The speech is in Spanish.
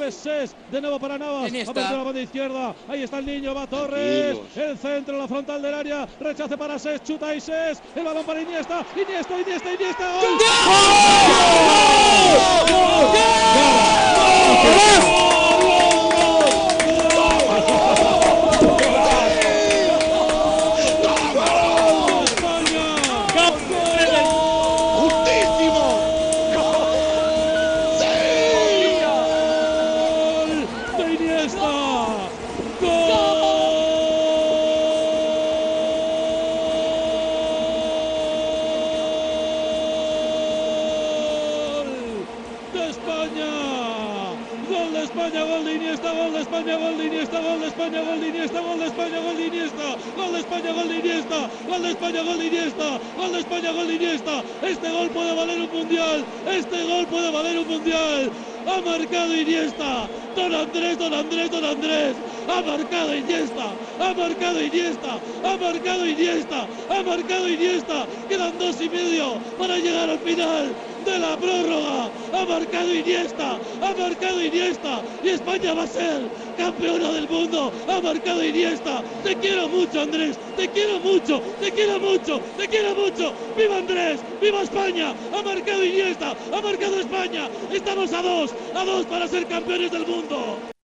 vez Ses, de nuevo para Navas, aparece la banda izquierda, ahí está el niño, va Torres, Tranquilos. el centro, la frontal del área, rechace para Ses, chuta y Ses, el balón para Iniesta, Iniesta, Iniesta, Iniesta, ¡gol! ¡Gol de Iniesta! ¡Gol de España! ¡Gol de España! ¡Gol de Iniesta! ¡Gol de España! ¡Gol de Iniesta! ¡Gol de España! ¡Gol de Iniesta! ¡Gol de España! ¡Gol de Iniesta! ¡Gol de España! ¡Gol de Iniesta! ¡Gol de España! ¡Gol de Iniesta! ¡Gol de España! ¡Gol de Iniesta! Este gol puede valer un mundial. Este gol puede valer un mundial. Ha marcado Iniesta. Don Andrés, Don Andrés, Don Andrés. Ha marcado Iniesta. Ha marcado Iniesta. Ha marcado Iniesta. Ha marcado Iniesta. Quedan dos y medio para llegar al final la prórroga. Ha marcado Iniesta. Ha marcado Iniesta. Y España va a ser campeona del mundo. Ha marcado Iniesta. Te quiero mucho, Andrés. Te quiero mucho. Te quiero mucho. Te quiero mucho. ¡Viva Andrés! ¡Viva España! Ha marcado Iniesta. Ha marcado España. Estamos a dos. A dos para ser campeones del mundo.